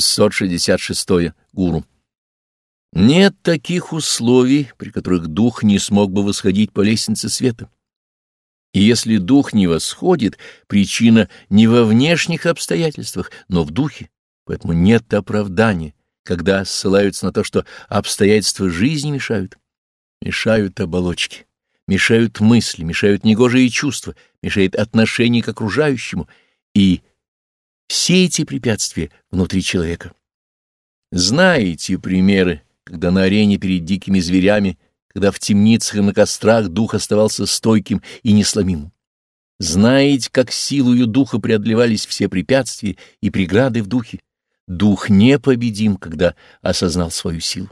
666. Гуру. Нет таких условий, при которых дух не смог бы восходить по лестнице света. И если дух не восходит, причина не во внешних обстоятельствах, но в духе, поэтому нет оправдания, когда ссылаются на то, что обстоятельства жизни мешают. Мешают оболочки, мешают мысли, мешают негожие чувства, мешает отношение к окружающему, и все эти препятствия внутри человека. Знаете примеры, когда на арене перед дикими зверями, когда в темницах и на кострах дух оставался стойким и несломимым. Знаете, как силою духа преодолевались все препятствия и преграды в духе. Дух непобедим, когда осознал свою силу.